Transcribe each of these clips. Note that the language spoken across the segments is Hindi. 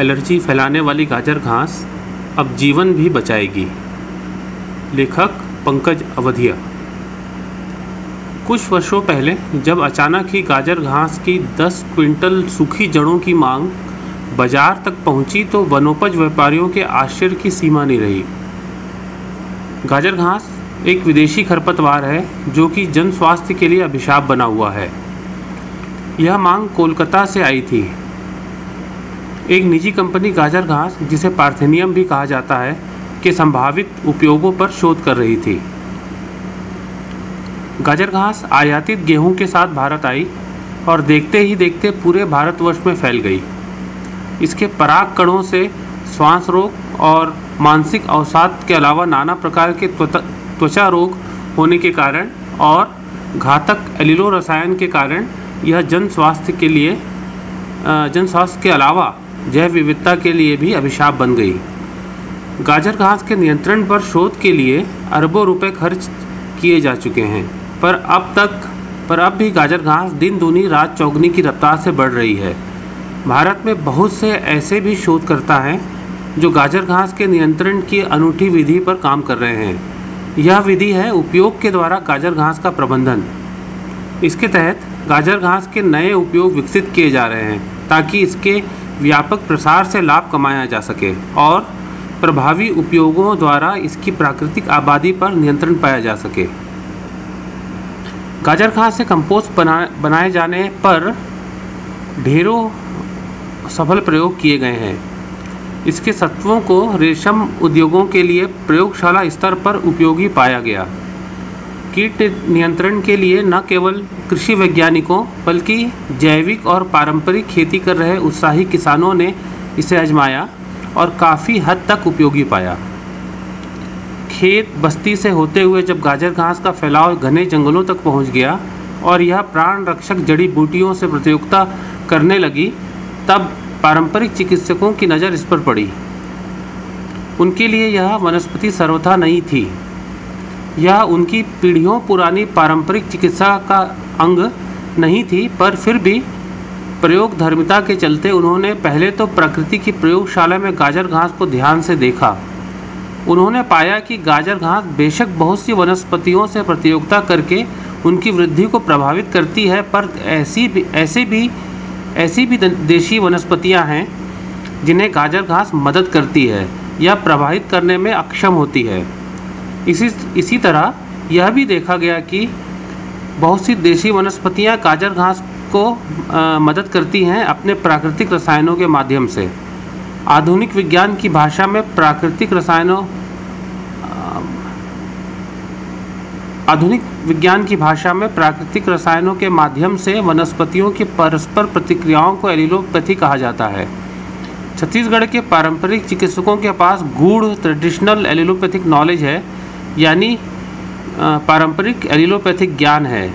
एलर्जी फैलाने वाली गाजर घास अब जीवन भी बचाएगी। लेखक पंकज अवधिया। कुछ वर्षों पहले, जब अचानक ही गाजर घास की 10 क्विंटल सूखी जड़ों की मांग बाज़ार तक पहुँची तो वनोपज व्यापारियों के आश्चर्य की सीमा नहीं रही। गाजर घास एक विदेशी खरपतवार है, जो कि जन स्वास्थ्य के लिए अभिशाप बना हुआ है। यह मांग कोलकाता से आई थी। एक निजी कंपनी गाजर घास, जिसे पार्थेनियम भी कहा जाता है, के संभावित उपयोगों पर शोध कर रही थी। गाजर घास आयातित गेहूँ के साथ भारत आई और देखते ही देखते पूरे भारतवर्ष में फैल गई। इसके पराग कणों से श्वास रोग और मानसिक अवसाद के अलावा नाना प्रकार के त्वचा रोग होने के कारण और घातक एलिलो रसायन के कारण यह जन स्वास्थ्य के लिए जन स्वास्थ्य के अलावा जैव विविधता के लिए भी अभिशाप बन गई। गाजर घास के नियंत्रण पर शोध के लिए अरबों रुपए खर्च किए जा चुके हैं। पर अब तक, पर अब भी गाजर घास दिन दूनी रात चौगनी की रफ्तार से बढ़ रही है। भारत में बहुत से ऐसे भी शोधकर्ता हैं, जो गाजर घास के नियंत्रण की अनूठी विधि पर काम कर रहे हैं। यह विधि है उपयोग के द्वारा गाजर घास का प्रबंधन। इसके तहत गाजर घास के नए उपयोग विकसित किए जा रहे हैं, ताकि इसके व्यापक प्रसार से लाभ कमाया जा सके और प्रभावी उपयोगों द्वारा इसकी प्राकृतिक आबादी पर नियंत्रण पाया जा सके। गाजर खास से कंपोस्ट बना, बनाए जाने पर ढेरों सफल प्रयोग किए गए हैं। इसके सत्वों को रेशम उद्योगों के लिए प्रयोगशाला स्तर पर उपयोगी पाया गया। कीट नियंत्रण के लिए न केवल कृषि वैज्ञानिकों, बल्कि जैविक और पारंपरिक खेती कर रहे उत्साही किसानों ने इसे आजमाया और काफ़ी हद तक उपयोगी पाया। खेत बस्ती से होते हुए जब गाजर घास का फैलाव घने जंगलों तक पहुँच गया और यह प्राण रक्षक जड़ी बूटियों से प्रतियोगिता करने लगी, तब पारंपरिक चिकित्सकों की नज़र इस पर पड़ी। उनके लिए यह वनस्पति सर्वथा नहीं थी। यह उनकी पीढ़ियों पुरानी पारंपरिक चिकित्सा का अंग नहीं थी, पर फिर भी प्रयोग धर्मिता के चलते उन्होंने पहले तो प्रकृति की प्रयोगशाला में गाजर घास को ध्यान से देखा। उन्होंने पाया कि गाजर घास बेशक बहुत सी वनस्पतियों से प्रतियोगिता करके उनकी वृद्धि को प्रभावित करती है, पर ऐसी भी, ऐसे भी, ऐसी भी देशी वनस्पतियाँ हैं जिन्हें गाजर घास मदद करती है या प्रभावित करने में अक्षम होती है। इसी इसी तरह यह भी देखा गया कि बहुत सी देशी वनस्पतियाँ काजर घास को आ, मदद करती हैं अपने प्राकृतिक रसायनों के माध्यम से। आधुनिक विज्ञान की भाषा में प्राकृतिक रसायनों आधुनिक विज्ञान की भाषा में प्राकृतिक रसायनों के माध्यम से वनस्पतियों की परस्पर प्रतिक्रियाओं को एलिलोपैथी कहा जाता है। छत्तीसगढ़ के पारंपरिक चिकित्सकों के पास गूढ़ ट्रेडिशनल एलिलोपैथिक नॉलेज है यानी पारंपरिक एलिलोपैथिक ज्ञान है।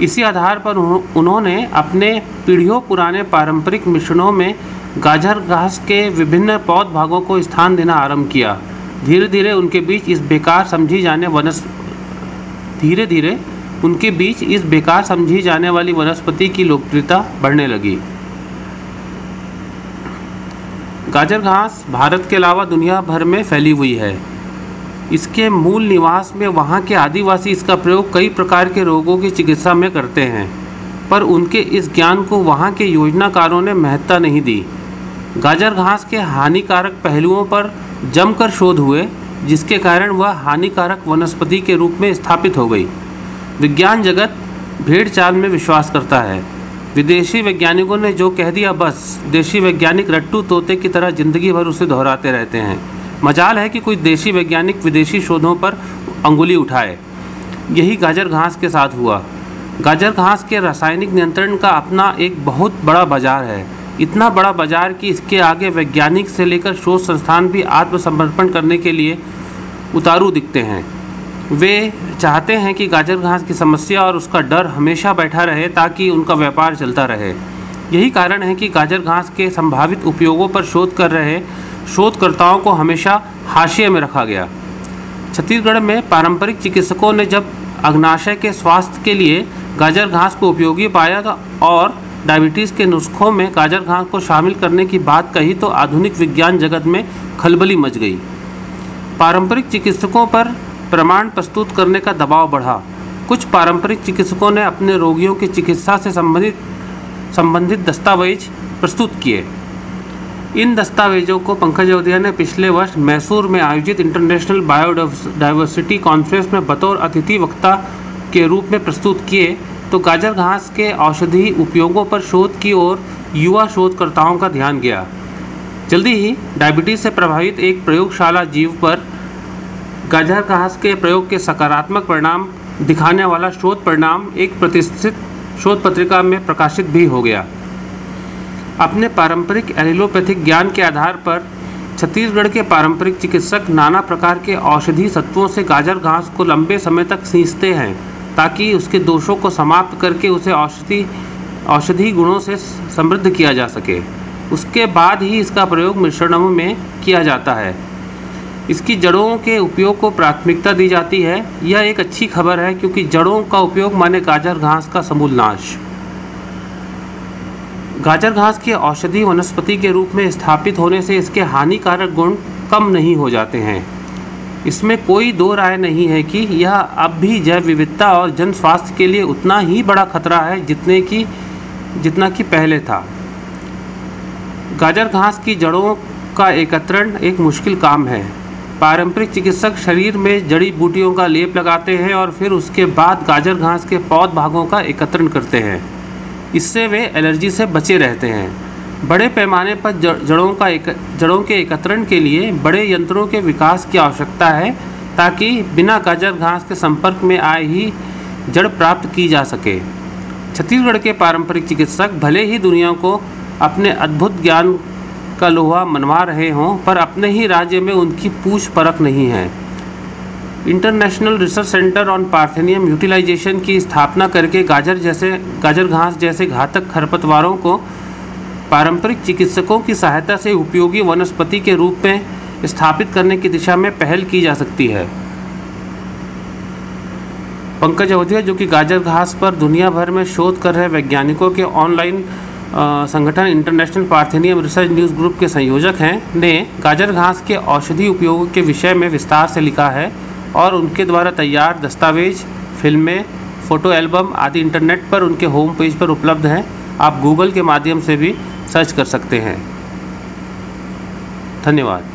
इसी आधार पर उन्होंने अपने पीढ़ियों पुराने पारंपरिक मिश्रणों में गाजर घास के विभिन्न पौध भागों को स्थान देना आरंभ किया। धीरे धीरे उनके बीच इस बेकार समझी जाने वनस धीरे धीरे उनके बीच इस बेकार समझी जाने वाली वनस्पति की लोकप्रियता बढ़ने लगी। गाजर घास भारत के अलावा दुनिया भर में फैली हुई है। इसके मूल निवास में वहाँ के आदिवासी इसका प्रयोग कई प्रकार के रोगों की चिकित्सा में करते हैं, पर उनके इस ज्ञान को वहाँ के योजनाकारों ने महत्ता नहीं दी। गाजर घास के हानिकारक पहलुओं पर जमकर शोध हुए, जिसके कारण वह हानिकारक वनस्पति के रूप में स्थापित हो गई। विज्ञान जगत भेड़ चाल में विश्वास करता है। विदेशी वैज्ञानिकों ने जो कह दिया, बस, देशी वैज्ञानिक रट्टू तोते की तरह ज़िंदगी भर उसे दोहराते रहते हैं। मजाल है कि कोई देशी वैज्ञानिक विदेशी शोधों पर अंगुली उठाए। यही गाजर घास के साथ हुआ। गाजर घास के रासायनिक नियंत्रण का अपना एक बहुत बड़ा बाज़ार है। इतना बड़ा बाज़ार कि इसके आगे वैज्ञानिक से लेकर शोध संस्थान भी आत्मसमर्पण करने के लिए उतारू दिखते हैं। वे चाहते हैं कि गाजर घास की समस्या और उसका डर हमेशा बैठा रहे ताकि उनका व्यापार चलता रहे। यही कारण है कि गाजर घास के संभावित उपयोगों पर शोध कर रहे शोधकर्ताओं को हमेशा हाशिए में रखा गया। छत्तीसगढ़ में पारंपरिक चिकित्सकों ने जब अग्नाशय के स्वास्थ्य के लिए गाजर घास को उपयोगी पाया और डायबिटीज़ के नुस्खों में गाजर घास को शामिल करने की बात कही तो आधुनिक विज्ञान जगत में खलबली मच गई। पारंपरिक चिकित्सकों पर प्रमाण प्रस्तुत करने का दबाव बढ़ा। कुछ पारंपरिक चिकित्सकों ने अपने रोगियों की चिकित्सा से संबंधित संबंधित दस्तावेज़ प्रस्तुत किए। इन दस्तावेजों को पंकज अवधिया ने पिछले वर्ष मैसूर में आयोजित इंटरनेशनल बायोडाइवर्सिटी कॉन्फ्रेंस में बतौर अतिथि वक्ता के रूप में प्रस्तुत किए तो गाजर घास के औषधि उपयोगों पर शोध की ओर युवा शोधकर्ताओं का ध्यान गया। जल्दी ही डायबिटीज़ से प्रभावित एक प्रयोगशाला जीव पर गाजर घास के प्रयोग के सकारात्मक परिणाम दिखाने वाला शोध परिणाम एक प्रतिष्ठित शोध पत्रिका में प्रकाशित भी हो गया। अपने पारंपरिक एलिलोपैथिक ज्ञान के आधार पर छत्तीसगढ़ के पारंपरिक चिकित्सक नाना प्रकार के औषधि सत्वों से गाजर घास को लंबे समय तक सींचते हैं, ताकि उसके दोषों को समाप्त करके उसे औषधि औषधि गुणों से समृद्ध किया जा सके। उसके बाद ही इसका प्रयोग मिश्रणों में किया जाता है। इसकी जड़ों के उपयोग को प्राथमिकता दी जाती है। यह एक अच्छी खबर है, क्योंकि जड़ों का उपयोग माने गाजर घास का समूल नाश गाजर घास के औषधि वनस्पति के रूप में स्थापित होने से इसके हानिकारक गुण कम नहीं हो जाते हैं। इसमें कोई दो राय नहीं है कि यह अब भी जैव विविधता और जन स्वास्थ्य के लिए उतना ही बड़ा खतरा है जितने की, जितना कि पहले था। गाजर घास की जड़ों का एकत्रण एक मुश्किल काम है। पारंपरिक चिकित्सक शरीर में जड़ी बूटियों का लेप लगाते हैं और फिर उसके बाद गाजर घास के पौध भागों का एकत्रण करते हैं। इससे वे एलर्जी से बचे रहते हैं। बड़े पैमाने पर जड़ों का एक, जड़ों के एकत्रण के लिए बड़े यंत्रों के विकास की आवश्यकता है, ताकि बिना गाजर घास के संपर्क में आए ही जड़ प्राप्त की जा सके। छत्तीसगढ़ के पारंपरिक चिकित्सक भले ही दुनिया को अपने अद्भुत ज्ञान का लोहा मनवा रहे हों, पर अपने ही राज्य में उनकी पूछ परख नहीं है। International research centre on parthenium utilization की स्थापना करके गाजर जैसे, गाजर घास जैसे घातक खरपतवारों को पारंपरिक चिकित्सकों की सहायता से उपयोगी वनस्पति के रूप में स्थापित करने की दिशा में पहल की जा सकती है। पंकज अवधिया जो कि गाजर घास पर दुनिया भर में शोध कर रहे वैज्ञानिकों के ऑनलाइन संगठन international parthenium research news group के संयोजक हैं, ने गाजर घास के औषधि उपयोग के विषय में विस्तार से लिखा है। और उनके द्वारा तैयार दस्तावेज़, फ़िल्में, फ़ोटो एल्बम आदि इंटरनेट पर उनके होम पेज पर उपलब्ध हैं। आप गूगल के माध्यम से भी सर्च कर सकते हैं। धन्यवाद।